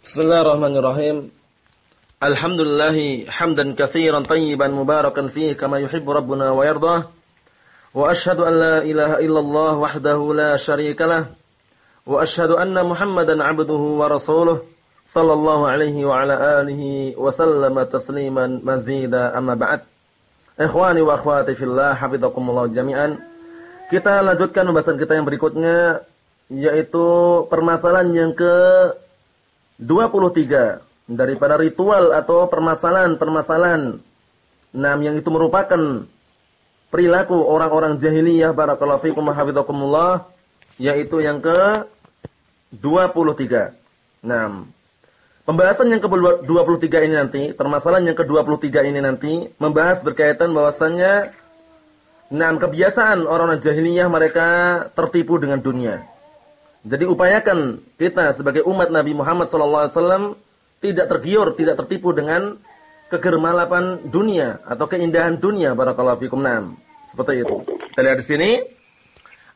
Bismillahirrahmanirrahim. Alhamdulillah hamdan katsiran tayyiban mubarakan fihi kama yuhibbu rabbuna wa yardah. Wa asyhadu an la ilaha illallah wahdahu la syarika lah. Wa asyhadu anna Muhammadan 'abduhu wa rasuluh sallallahu alaihi wa ala alihi wa sallama tasliman mazida amma ba'd. Ikhwani wa akhwati fillah, hafizakumullah jami'an. Kita lanjutkan pembahasan kita yang berikutnya yaitu permasalahan yang ke 23 daripada ritual atau permasalahan-permasalahan nah yang itu merupakan perilaku orang-orang jahiliyah barakallahu fikum hafizakumullah yaitu yang ke 23. Nah, pembahasan yang ke-23 ini nanti, permasalahan yang ke-23 ini nanti membahas berkaitan bahwasannya nah kebiasaan orang-orang jahiliyah mereka tertipu dengan dunia. Jadi upayakan kita sebagai umat Nabi Muhammad SAW tidak tergiur, tidak tertipu dengan kegermalapan dunia atau keindahan dunia barakallahu fikum nam. Seperti itu. Kita lihat di sini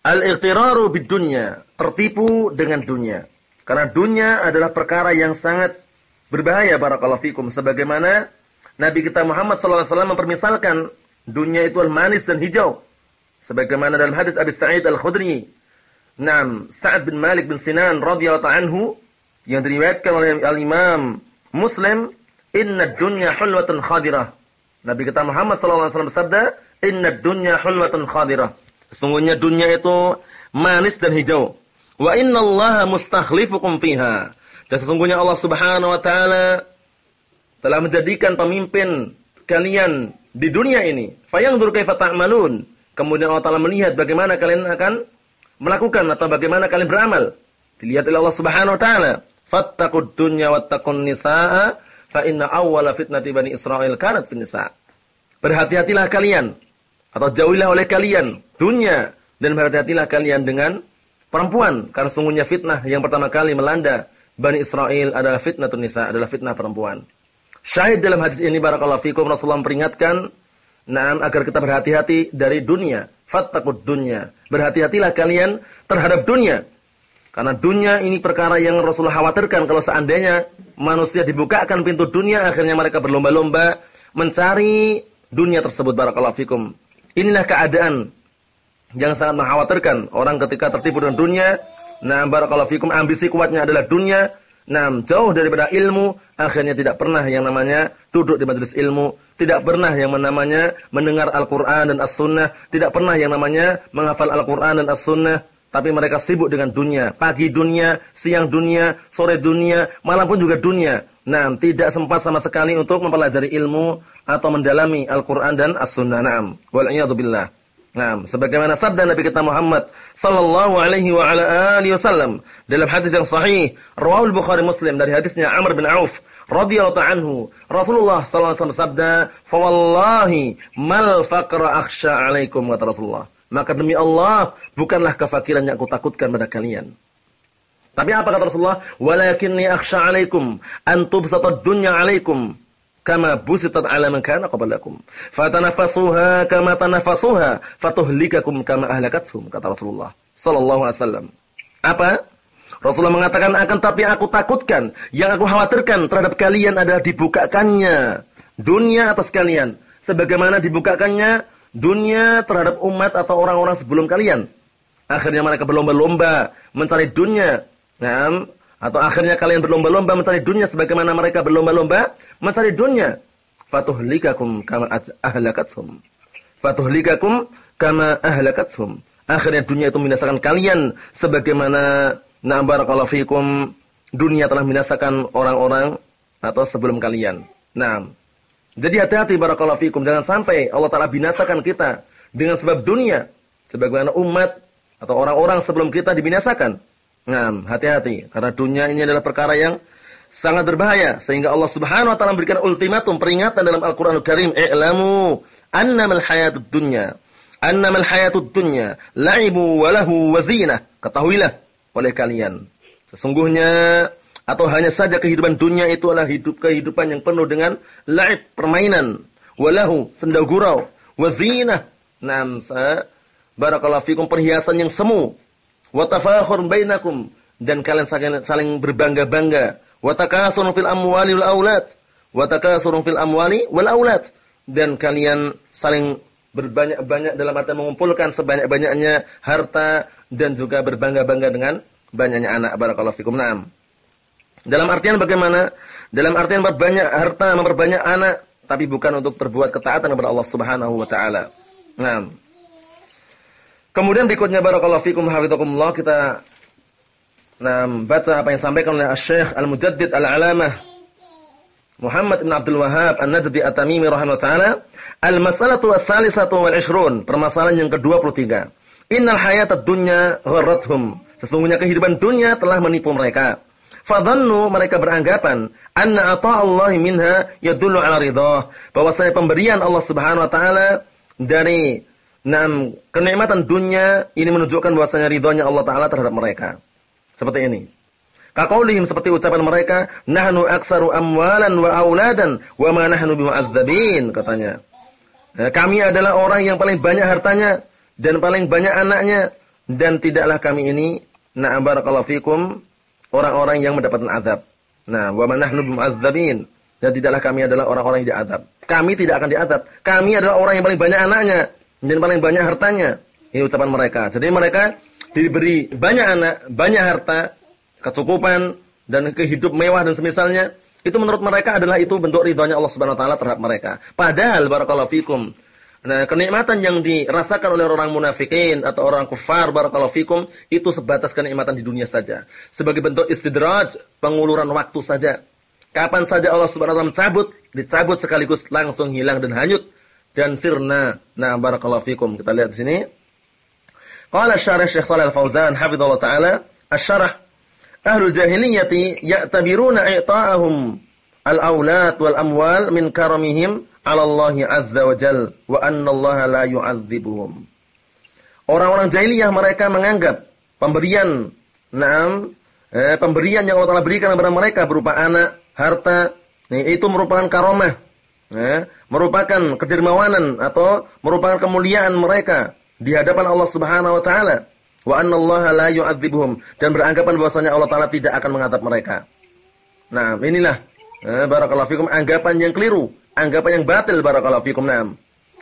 al-ightiraru bid-dunya, tertipu dengan dunia. Karena dunia adalah perkara yang sangat berbahaya barakallahu fikum sebagaimana Nabi kita Muhammad SAW mempermisalkan dunia itu manis dan hijau. Sebagaimana dalam hadis Abi Sa'id Al-Khudri Naam, Sa'ad bin Malik bin Sinan radhiyallahu anhu yang diriwayatkan oleh Al-Imam Muslim, "Inna dunya hulwatun khadirah." Nabi kita Muhammad sallallahu alaihi wasallam bersabda, "Inna dunya hulwatun khadirah." Sesungguhnya dunia itu manis dan hijau. Wa inna Allah mustakhlifukum fiha. Dan sesungguhnya Allah Subhanahu wa taala telah menjadikan pemimpin kalian di dunia ini. Fayanzur kaifa ta'malun. Kemudian Allah Taala melihat bagaimana kalian akan melakukan atau bagaimana kalian beramal. Dilihat oleh Allah Subhanahu wa taala. Fattaqud dunya wattaqun nisaa fa inna awwala fitnati bani Israil kanat fin nisa. Berhati-hatilah kalian atau jauhilah oleh kalian dunia dan berhati-hatilah kalian dengan perempuan karena sungguhnya fitnah yang pertama kali melanda Bani Israel adalah fitnah nisa, adalah fitnah perempuan. Syahid dalam hadis ini barakallahu fikum Rasulullah memperingatkan nah, agar kita berhati-hati dari dunia fattaqud dunya. Berhati-hatilah kalian terhadap dunia. Karena dunia ini perkara yang Rasulullah khawatirkan kalau seandainya manusia dibukakan pintu dunia akhirnya mereka berlomba-lomba mencari dunia tersebut barakallahu fikum. Inilah keadaan yang sangat mengkhawatirkan orang ketika tertipu dengan dunia. Nah, barakallahu fikum ambisi kuatnya adalah dunia Nah, jauh daripada ilmu, akhirnya tidak pernah yang namanya duduk di majelis ilmu, tidak pernah yang namanya mendengar Al-Quran dan As-Sunnah, tidak pernah yang namanya menghafal Al-Quran dan As-Sunnah, tapi mereka sibuk dengan dunia, pagi dunia, siang dunia, sore dunia, malam pun juga dunia. Nah, tidak sempat sama sekali untuk mempelajari ilmu atau mendalami Al-Quran dan As-Sunnah. Naam. Wal'iyadzubillah. Nah, sebagaimana sabda Nabi kita Muhammad sallallahu alaihi wa ala alihi wasallam dalam hadis yang sahih, riwayat Bukhari Muslim dari hadisnya Amr bin Auf radhiyallahu anhu, Rasulullah sallallahu alaihi wasallam bersabda, "Fa wallahi mal faqra akhsha alaikum," kata Rasulullah. Maka demi Allah, bukanlah kefakiran yang aku takutkan pada kalian. Tapi apa kata Rasulullah? "Walakinni akhsha alaikum an tubsata dunya alaikum." Kama busitat ala man kana qablakum fatanafasuha kama tanafasuha fatuhlikakum kama ahlakathum kata Rasulullah sallallahu alaihi wasallam. Apa? Rasulullah mengatakan akan tapi aku takutkan yang aku khawatirkan terhadap kalian adalah dibukakannya dunia atas kalian. Sebagaimana dibukakannya dunia terhadap umat atau orang-orang sebelum kalian. Akhirnya mereka berlomba-lomba mencari dunia. Nah, atau akhirnya kalian berlomba-lomba mencari dunia sebagaimana mereka berlomba-lomba mencari dunia. Fatuhlikakum kama ahlakathum. Fatuhlikakum kama ahlakathum. Akhirnya dunia itu membinasakan kalian sebagaimana na barakallahu fikum dunia telah membinasakan orang-orang atau sebelum kalian. Nah, jadi hati-hati barakallahu fikum jangan sampai Allah taala binasakan kita dengan sebab dunia sebagaimana umat atau orang-orang sebelum kita dibinasakan. Nah, hati-hati. Karena dunia ini adalah perkara yang sangat berbahaya. Sehingga Allah Subhanahu wa taala memberikan ultimatum peringatan dalam Al-Qur'anul Karim, "I'lamu annamal hayatud dunya annamal hayatud dunya la'ibu wa lahu wa zinah." Ketahuilah oleh kalian, sesungguhnya atau hanya saja kehidupan dunia itu adalah hidup kehidupan yang penuh dengan la'ib, permainan, walahu, senda gurau, wazinah. Nam, barakallahu fikum perhiasan yang semu, wa tafakhur bainakum. Dan kalian saling, berbangga-bangga. Wa takasurun fil amwali wal aulad wa takasurun fil amwali wal aulad dan kalian saling berbanyak-banyak dalam arti mengumpulkan sebanyak-banyaknya harta dan juga berbangga-bangga dengan banyaknya anak. Barakallahu fikum. Na'am. Dalam artian bagaimana? Dalam artian berbanyak harta memperbanyak anak. Tapi bukan untuk berbuat ketaatan kepada Allah Subhanahu wa taala. Nah kemudian berikutnya barakallahu fikum hafizakumullah kita Nah, baca apa yang disampaikan oleh Syekh Al-Mujaddid Al-Alamah Muhammad bin Abdul Wahhab An-Najdi At-Tamimi rahimahullah taala, al-mas'alatu as-salisatu wal 20, permasalahan yang ke-23. Innal hayatad dunya gharrathum. Sesungguhnya kehidupan dunia telah menipu mereka. Fadhannu mereka beranggapan anna Allah minha yadullu ala ridha, bahwasanya pemberian Allah Subhanahu wa taala dari enam kenikmatan dunia ini menunjukkan bahwasanya ridhonya Allah taala terhadap mereka. Seperti ini. Kaqaulihim seperti ucapan mereka, nahnu aksaru amwalan wa auladan wa ma nahnu bimu'adzabin katanya. Nah, kami adalah orang yang paling banyak hartanya dan paling banyak anaknya dan tidaklah kami ini na'am barakallahu fikum orang-orang yang mendapatkan azab. Nah, wa ma nahnu bimu'adzabin dan tidaklah kami adalah orang-orang yang diazab. Kami tidak akan diazab. Kami adalah orang yang paling banyak anaknya dan paling banyak hartanya. Ini ucapan mereka. Jadi mereka diberi banyak anak, banyak harta, kecukupan dan kehidup mewah dan semisalnya, itu menurut mereka adalah itu bentuk ridhonya Allah Subhanahu wa taala terhadap mereka. Padahal barakallahu fikum, nah kenikmatan yang dirasakan oleh orang munafikin atau orang kufar barakallahu fikum itu sebatas kenikmatan di dunia saja. Sebagai bentuk istidraj, penguluran waktu saja. Kapan saja Allah Subhanahu wa taala mencabut, dicabut sekaligus langsung hilang dan hanyut dan sirna. Nah, barakallahu fikum. Kita lihat di sini. Qala syarah Syekh Shalal Al-Fauzan hafizallahu taala, asy-syarah Ahlul jahiliyati ya'tabiruna i'ta'ahum al-aulad wal amwal min karamihim 'ala Allah azza wa jal wa anna Allah la yu'adzibuhum. Orang-orang jahiliyah mereka menganggap pemberian Naam, eh, pemberian yang Allah Taala berikan kepada mereka berupa anak, harta, itu merupakan karomah, eh, merupakan kedermawanan atau merupakan kemuliaan mereka di hadapan Allah Subhanahu wa taala. Wa annallaha la yu'adzibuhum dan beranggapan bahwasanya Allah taala tidak akan mengadab mereka. Nah, inilah eh, barakallahu fikum anggapan yang keliru, anggapan yang batil barakallahu fikum. Nah,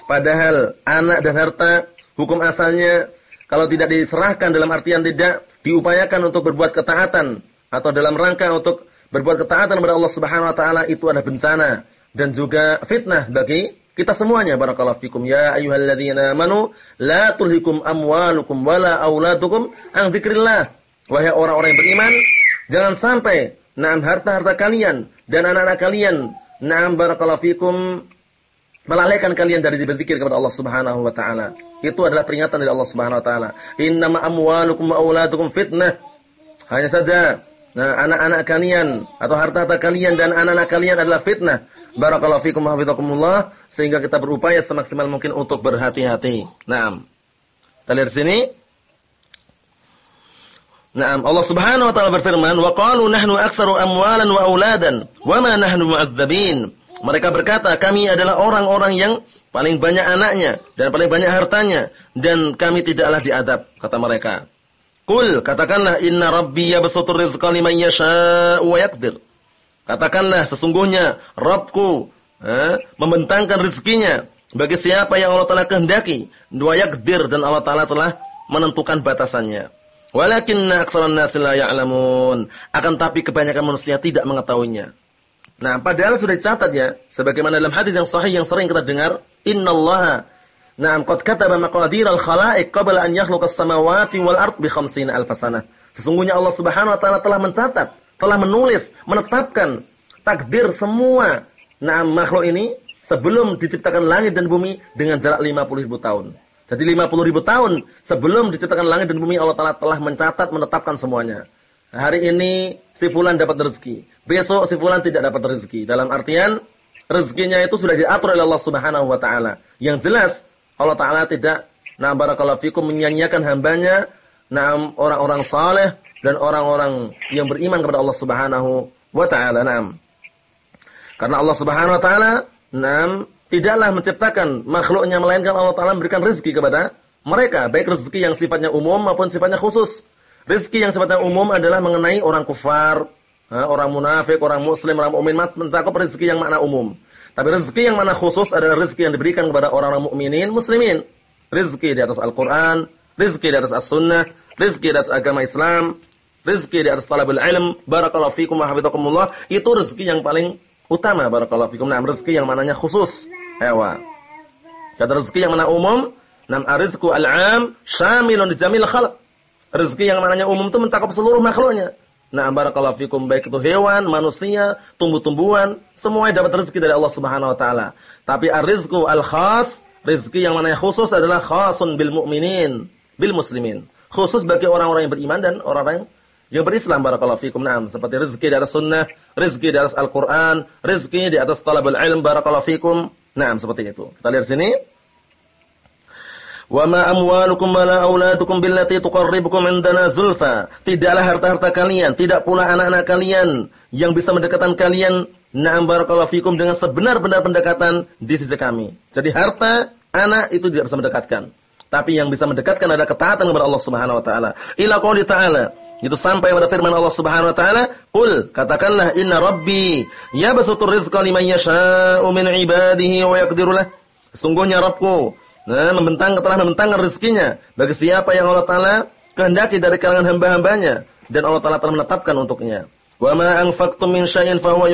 padahal anak dan harta hukum asalnya kalau tidak diserahkan dalam artian tidak diupayakan untuk berbuat ketaatan atau dalam rangka untuk berbuat ketaatan kepada Allah Subhanahu wa taala itu adalah bencana dan juga fitnah bagi kita semuanya barakallahu fikum ya ayyuhalladzina amanu la tulhikum amwalukum wala auladukum an dzikrillah. Wahai orang-orang yang beriman, jangan sampai na'am harta-harta kalian dan anak-anak kalian na'am barakallahu fikum melalaikan kalian dari berzikir kepada Allah Subhanahu wa taala. Itu adalah peringatan dari Allah Subhanahu wa taala. Innama amwalukum wa auladukum fitnah. Hanya saja nah anak-anak kalian atau harta-harta kalian dan anak-anak kalian adalah fitnah. Barakallahu fikum hafizakumullah sehingga kita berupaya semaksimal mungkin untuk berhati-hati. Naam. Kita sini. Naam, Allah Subhanahu wa taala berfirman, "Wa qalu nahnu aktsaru amwalan wa auladan, wa ma nahnu mu'adzabin." Mereka berkata, kami adalah orang-orang yang paling banyak anaknya dan paling banyak hartanya dan kami tidaklah diadab, kata mereka. Kul, katakanlah inna rabbi yabsutur rizqa liman yasha'u wa yaqdir. Katakanlah sesungguhnya Rabbku eh, membentangkan rezekinya bagi siapa yang Allah Taala kehendaki. Dua yakdir dan Allah Taala telah menentukan batasannya. Walakinna aktsaran nasi la ya'lamun. Akan tapi kebanyakan manusia tidak mengetahuinya. Nah, padahal sudah dicatat ya, sebagaimana dalam hadis yang sahih yang sering kita dengar, innallaha Naam qad kataba maqadir al-khalaiq qabla an yakhluqa as-samawati wal ard bi 50 alf sanah. Sesungguhnya Allah Subhanahu wa taala telah mencatat telah menulis, menetapkan takdir semua nah makhluk ini sebelum diciptakan langit dan bumi dengan jarak 50 ribu tahun. Jadi 50 ribu tahun sebelum diciptakan langit dan bumi Allah Ta'ala telah mencatat, menetapkan semuanya. Hari ini si fulan dapat rezeki. Besok si fulan tidak dapat rezeki. Dalam artian rezekinya itu sudah diatur oleh Allah Subhanahu wa taala. Yang jelas Allah taala tidak nah barakallahu fikum menyanyiakan hambanya nah orang-orang saleh dan orang-orang yang beriman kepada Allah Subhanahu wa taala. Naam. Karena Allah Subhanahu wa taala, naam, tidaklah menciptakan makhluknya melainkan Allah taala memberikan rezeki kepada mereka, baik rezeki yang sifatnya umum maupun sifatnya khusus. Rezeki yang sifatnya umum adalah mengenai orang kufar, orang munafik, orang muslim, orang mukmin mencakup rezeki yang makna umum. Tapi rezeki yang mana khusus adalah rezeki yang diberikan kepada orang-orang mukminin, muslimin. Rezeki di atas Al-Qur'an, rezeki di atas As-Sunnah, rezeki di atas agama Islam, rezeki di atas talabul ilm, barakallahu fikum wa hafizakumullah, itu rezeki yang paling utama barakallahu fikum. Nah, rezeki yang mananya khusus. Ewa. Kata rezeki yang mana umum, nam arizku al-'am syamilun jamil khalq. Rezeki yang mananya umum itu mencakup seluruh makhluknya. Nah, barakallahu fikum baik itu hewan, manusia, tumbuh-tumbuhan, semuanya dapat rezeki dari Allah Subhanahu wa taala. Tapi ar-rizqu al-khas, rezeki yang mana khusus adalah khasun bil mu'minin, bil muslimin. Khusus bagi orang-orang yang beriman dan orang-orang yang berislam barakallahu fikum. Naam, seperti rezeki atas sunnah, rezeki atas Al-Qur'an, rezeki di atas talabul ilm barakallahu fikum. Naam, seperti itu. Kita lihat sini. Wa ma amwalukum wala auladukum billati tuqarribukum indana zulfa. Tidaklah harta-harta kalian, tidak pula anak-anak kalian yang bisa mendekatkan kalian na'am barakallahu fikum dengan sebenar-benar pendekatan di sisi kami. Jadi harta, anak itu tidak bisa mendekatkan. Tapi yang bisa mendekatkan adalah ketaatan kepada Allah Subhanahu wa taala. Ila qouli ta'ala, itu sampai pada firman Allah Subhanahu wa taala, "Qul katakanlah inna rabbi yabsutur rizqa liman yasha'u min ibadihi wa yaqdiru lah." Sungguhnya Rabbku Nah, membentang telah membentangkan rezekinya bagi siapa yang Allah Taala kehendaki dari kalangan hamba-hambanya dan Allah Taala telah menetapkan untuknya. Wa ma anfaqtum min syai'in fa huwa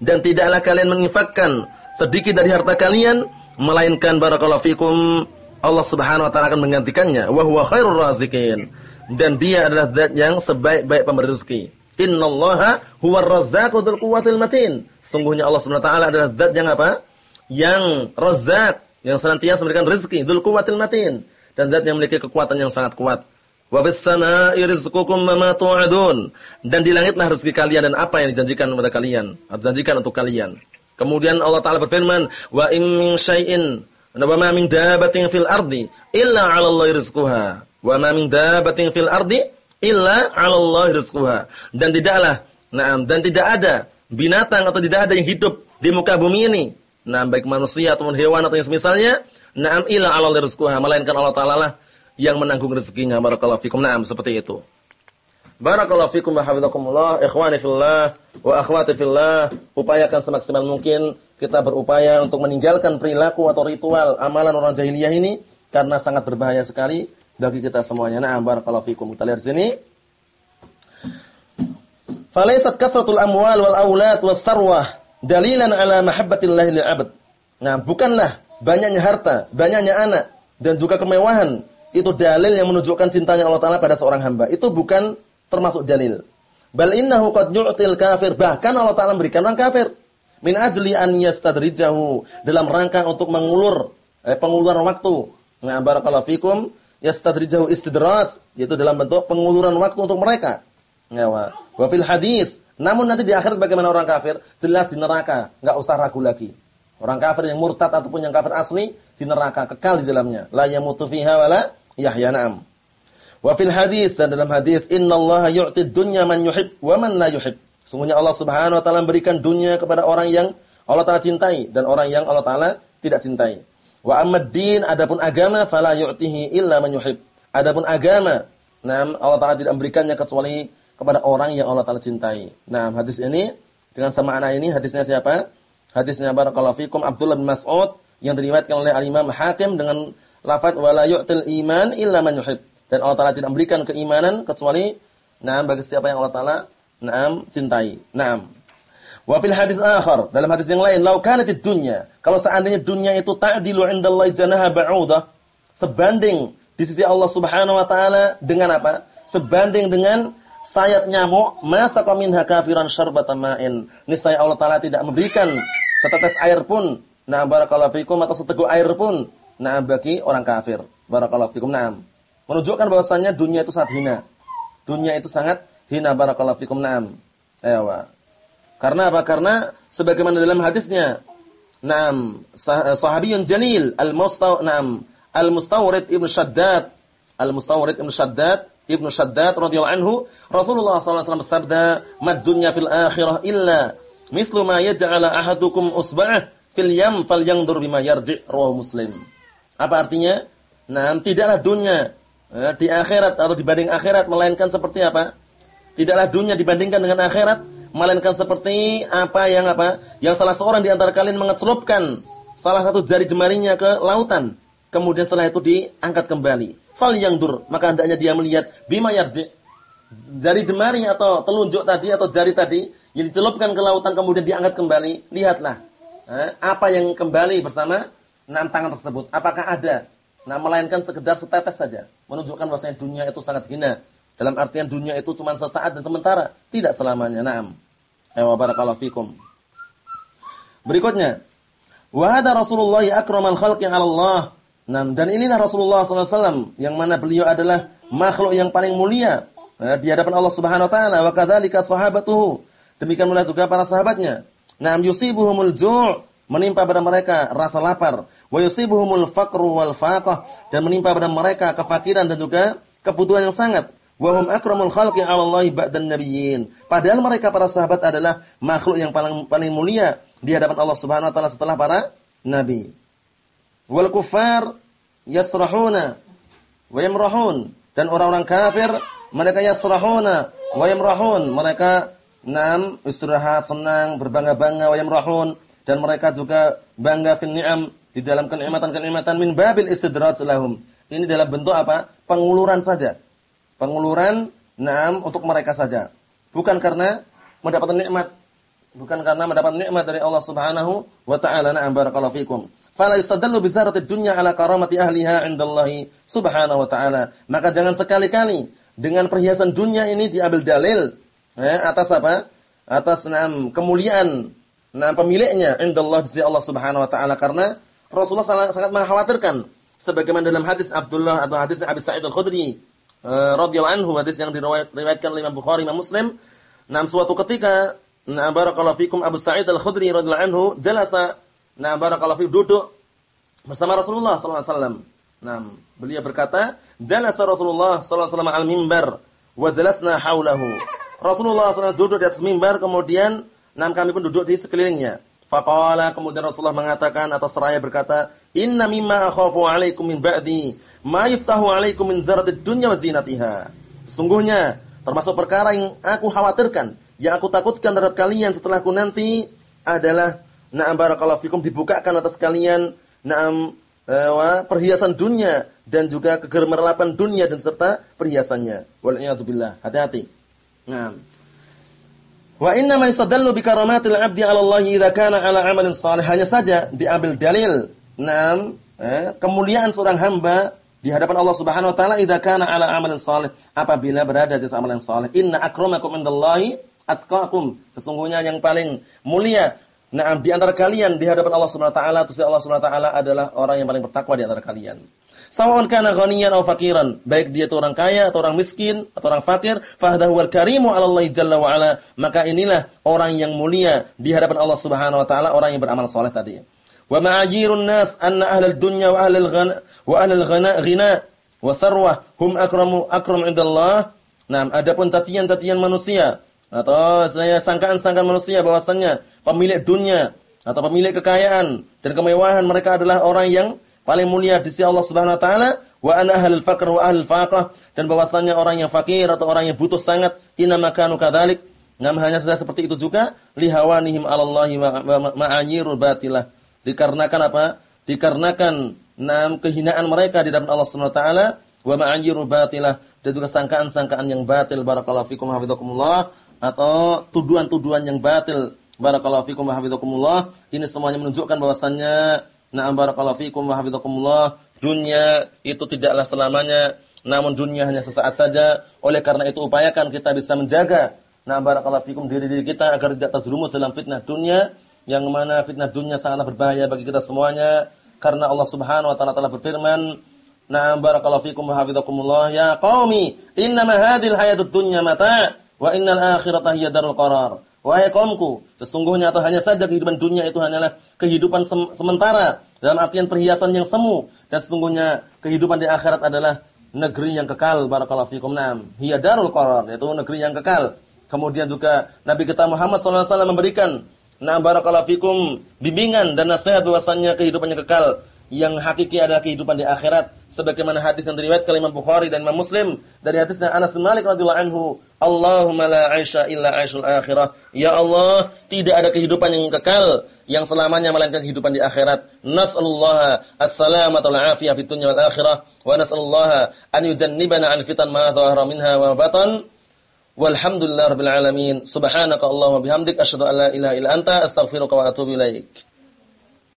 dan tidaklah kalian menginfakkan sedikit dari harta kalian melainkan barakallahu fikum Allah Subhanahu wa taala akan menggantikannya wa huwa khairur raziqin dan dia adalah zat yang sebaik-baik pemberi rezeki. Innallaha huwar razzaqu dzul quwwatil matin. Sungguhnya Allah Subhanahu wa taala adalah zat yang apa? Yang Razzaq, yang senantiasa memberikan rezeki, dzul quwwatil matin, dan zat yang memiliki kekuatan yang sangat kuat. Wa bis samaa'i rizqukum ma tu'adun. Dan di langitlah rezeki kalian dan apa yang dijanjikan kepada kalian, dijanjikan untuk kalian. Kemudian Allah Taala berfirman, "Wa in min syai'in wa ma min dabatin fil ardi illa 'ala Allahi rizquha." Wa ma min dabatin fil ardi illa 'ala Allahi rizquha. Dan tidaklah, nah, dan tidak ada binatang atau tidak ada yang hidup di muka bumi ini Nah, baik manusia ataupun hewan atau yang semisalnya, na'am ila 'ala rizquha, melainkan Allah Ta'ala lah yang menanggung rezekinya. Barakallahu fikum. Naam, seperti itu. Barakallahu fikum wa hafizakumullah, ikhwani fillah wa akhwati fillah. Upayakan semaksimal mungkin kita berupaya untuk meninggalkan perilaku atau ritual amalan orang jahiliyah ini karena sangat berbahaya sekali bagi kita semuanya. Naam, barakallahu fikum. Kita lihat sini. Falaisat kasratul amwal wal aulad was sarwah dalilan ala mahabbatillah lil 'abd. Nah, bukanlah banyaknya harta, banyaknya anak dan juga kemewahan itu dalil yang menunjukkan cintanya Allah taala pada seorang hamba. Itu bukan termasuk dalil. Bal innahu qad yu'til kafir, bahkan Allah taala memberikan orang kafir min ajli an yastadrijahu dalam rangka untuk mengulur eh, penguluran waktu. Nah, barakallahu fikum yastadrijahu istidraj, yaitu dalam bentuk penguluran waktu untuk mereka. Ya, wa fil hadis namun nanti di akhirat bagaimana orang kafir? Jelas di neraka, enggak usah ragu lagi. Orang kafir yang murtad ataupun yang kafir asli di neraka kekal di dalamnya. La yamutu fiha wala yahya na'am. Wa fil hadis dan dalam hadis innallaha yu'ti dunya man yuhib wa man la yuhib. Sungguhnya Allah Subhanahu wa taala memberikan dunia kepada orang yang Allah taala cintai dan orang yang Allah taala tidak cintai. Wa amad din adapun agama fala yu'tihi illa man yuhib. Adapun agama, nah Allah taala tidak memberikannya kecuali kepada orang yang Allah Taala cintai. Nah, hadis ini dengan sama anak ini hadisnya siapa? Hadisnya barakallahu fikum Abdullah bin Mas'ud yang diriwayatkan oleh Al-Imam Hakim dengan lafaz wala yu'til iman illa man yuhib. Dan Allah Taala tidak memberikan keimanan kecuali nah bagi siapa yang Allah Taala nah cintai. Naam. Wa fil hadis akhar, dalam hadis yang lain, lau kanatid dunya, kalau seandainya dunia itu ta'dilu indallahi janaha ba'udah, sebanding di sisi Allah Subhanahu wa taala dengan apa? Sebanding dengan sayap nyamuk, masa minha kafiran syarbatan ma'in. Niscaya Allah taala tidak memberikan setetes air pun, nah barakallahu fikum atau seteguk air pun, nah bagi orang kafir. Barakallahu fikum. Naam. Menunjukkan bahwasannya dunia itu sangat hina. Dunia itu sangat hina barakallahu fikum. Naam. Ewa. Karena apa? Karena sebagaimana dalam hadisnya, Naam, sah sahabiyun jalil al-mustaw Naam, al-mustawrid Ibnu Shaddad, al-mustawrid Ibnu Shaddad Ibnu Shaddad radhiyallahu anhu, Rasulullah sallallahu alaihi wasallam bersabda, "Mad dunya fil akhirah illa mislu ma yaj'ala ahadukum usba'ah fil yam falyanzur bima yarji'." Rawahu Muslim. Apa artinya? Nah, tidaklah dunia eh, di akhirat atau dibanding akhirat melainkan seperti apa? Tidaklah dunia dibandingkan dengan akhirat melainkan seperti apa yang apa? Yang salah seorang di antara kalian mengecelupkan salah satu jari jemarinya ke lautan, kemudian setelah itu diangkat kembali. Fal yang dur, maka hendaknya dia melihat bima yardi. Jari jemari atau telunjuk tadi atau jari tadi yang dicelupkan ke lautan kemudian diangkat kembali, lihatlah eh, apa yang kembali bersama enam tangan tersebut. Apakah ada? Nah, melainkan sekedar setetes saja, menunjukkan bahwasanya dunia itu sangat hina. Dalam artian dunia itu cuma sesaat dan sementara, tidak selamanya. Naam. Ayo barakallahu fikum. Berikutnya, wa hada Rasulullah akramal khalqi 'ala Allah. Nah, dan inilah Rasulullah SAW yang mana beliau adalah makhluk yang paling mulia eh, di hadapan Allah Subhanahu wa taala wa kadzalika sahabatuhu. Demikian pula juga para sahabatnya. Naam yusibuhumul ju' menimpa pada mereka rasa lapar, wa yusibuhumul faqru wal faqah dan menimpa pada mereka kefakiran dan juga kebutuhan yang sangat. Wahum akramul khalqi 'ala Allah ba'dan nabiyyin. Padahal mereka para sahabat adalah makhluk yang paling paling mulia di hadapan Allah Subhanahu wa taala setelah para nabi. Wal kuffar yasrahuna wa yamrahun dan orang-orang kafir mereka yasrahuna wa yamrahun. Mereka nam istirahat, senang, berbangga-bangga wa yamrahun dan mereka juga bangga fil ni'am di dalam kenikmatan-kenikmatan min babil istidraj lahum. Ini dalam bentuk apa? Penguluran saja Penguluran naam untuk mereka saja. Bukan karena mendapatkan nikmat. Bukan karena mendapat nikmat dari Allah Subhanahu wa taala. Na'am barakallahu fikum. Fala yustadallu bi zaratid dunya ala karamati ahliha indallahi subhanahu wa ta'ala. Maka jangan sekali-kali dengan perhiasan dunia ini diambil dalil ya, atas apa? Atas naam kemuliaan naam pemiliknya indallah di Allah Subhanahu wa taala karena Rasulullah sangat, sangat mengkhawatirkan sebagaimana dalam hadis Abdullah atau hadis Abi Sa'id Al-Khudri uh, radhiyallahu anhu hadis yang diriwayatkan oleh Imam Bukhari Imam Muslim. Nah, suatu ketika Nah barakallahu fikum Abu Sa'id Al-Khudri radhiyallahu anhu jalasa nah barakallahu fikum duduk bersama Rasulullah sallallahu alaihi wasallam. Nah, beliau berkata, jalasa Rasulullah sallallahu alaihi wasallam al-mimbar wa jalasna haulahu. Rasulullah SAW duduk di atas mimbar kemudian nah kami pun duduk di sekelilingnya. Faqala kemudian Rasulullah mengatakan atau seraya berkata, "Inna mimma akhafu 'alaikum min ba'di ma yuftahu 'alaikum min zaratid dunya wa zinatiha." Sesungguhnya termasuk perkara yang aku khawatirkan, yang aku takutkan terhadap kalian setelahku nanti adalah na'am barakallahu fikum dibukakan atas kalian na'am uh, perhiasan dunia dan juga kegemerlapan dunia dan serta perhiasannya. Wal billah. Hati-hati. Nah, Wa inna ma yastadallu bi karamatil 'abdi 'ala Allah idza kana 'ala 'amalin salih. Hanya saja diambil dalil. Naam, eh, kemuliaan seorang hamba di hadapan Allah Subhanahu wa taala idza kana 'ala 'amalin salih. Apabila berada di atas amalan saleh. Inna akramakum indallahi atqakum. Sesungguhnya yang paling mulia Naam di antara kalian di hadapan Allah Subhanahu wa taala, Allah Subhanahu wa taala adalah orang yang paling bertakwa di antara kalian. Sawan kana ghaniyan aw fakiran, baik dia itu orang kaya atau orang miskin atau orang fakir, fahdahu wal karimu 'ala Allah jalla wa ala, maka inilah orang yang mulia di hadapan Allah Subhanahu wa taala, orang yang beramal saleh tadi. Wa ma'ajirun nas anna ahlal dunya wa ahlal ghana wa ahlal ghana ghina wa sarwah hum akramu akram indallah. Nah, adapun cacian-cacian manusia atau saya sangkaan-sangkaan manusia bahwasannya pemilik dunia atau pemilik kekayaan dan kemewahan mereka adalah orang yang paling mulia di sisi Allah Subhanahu wa taala. Wa ana ahlul faqr wa ahlul faqah. Dan bahwasanya orang yang fakir atau orang yang butuh sangat inna makanu kadzalik. Hanya sudah seperti itu juga lihawanihim 'alallahi ma'ayirul batilah. Dikarenakan apa? Dikarenakan enam kehinaan mereka di dalam Allah Subhanahu wa taala. Wa batilah. Dan juga sangkaan-sangkaan yang batil. Barakallahu fikum hafizakumullah atau tuduhan-tuduhan yang batil barakallahu fikum hafizakumullah ini semuanya menunjukkan bahwasannya Na'am barakallahu fikum wa hafizakumullah. Dunia itu tidaklah selamanya, namun dunia hanya sesaat saja. Oleh karena itu upayakan kita bisa menjaga na'am barakallahu fikum diri-diri kita agar tidak terjerumus dalam fitnah dunia yang mana fitnah dunia sangatlah berbahaya bagi kita semuanya karena Allah Subhanahu wa taala telah berfirman Na'am barakallahu fikum wa hafizakumullah ya qaumi innama hadhil hayatud dunya mata' wa innal akhirata hiya darul qarar. Wahai kaumku, sesungguhnya atau hanya saja kehidupan dunia itu hanyalah kehidupan sem sementara dalam artian perhiasan yang semu. Dan sesungguhnya kehidupan di akhirat adalah negeri yang kekal barakallahu fikum. Nam hiya darul qarar yaitu negeri yang kekal. Kemudian juga Nabi kita Muhammad sallallahu alaihi wasallam memberikan nam barakallahu fikum bimbingan dan nasihat bahwasanya kehidupan yang kekal Yang hakiki adalah kehidupan di akhirat sebagaimana hadis yang diriwayatkan Imam Bukhari dan Imam Muslim dari hadisnya Anas bin Malik radhiyallahu anhu, Allahumma la 'aisha illa 'aishul akhirah. Ya Allah, tidak ada kehidupan yang kekal yang selamanya melainkan kehidupan di akhirat. Nas'alullaha as-salamata wal 'afiyah fid dunya wal akhirah wa nas'alullaha an yujannibana 'al fitan ma dhahara minha wa batan. Walhamdulillah rabbil alamin. Subhanaka Allahumma bihamdik asyhadu an la ilaha illa anta astaghfiruka wa atubu ilaik.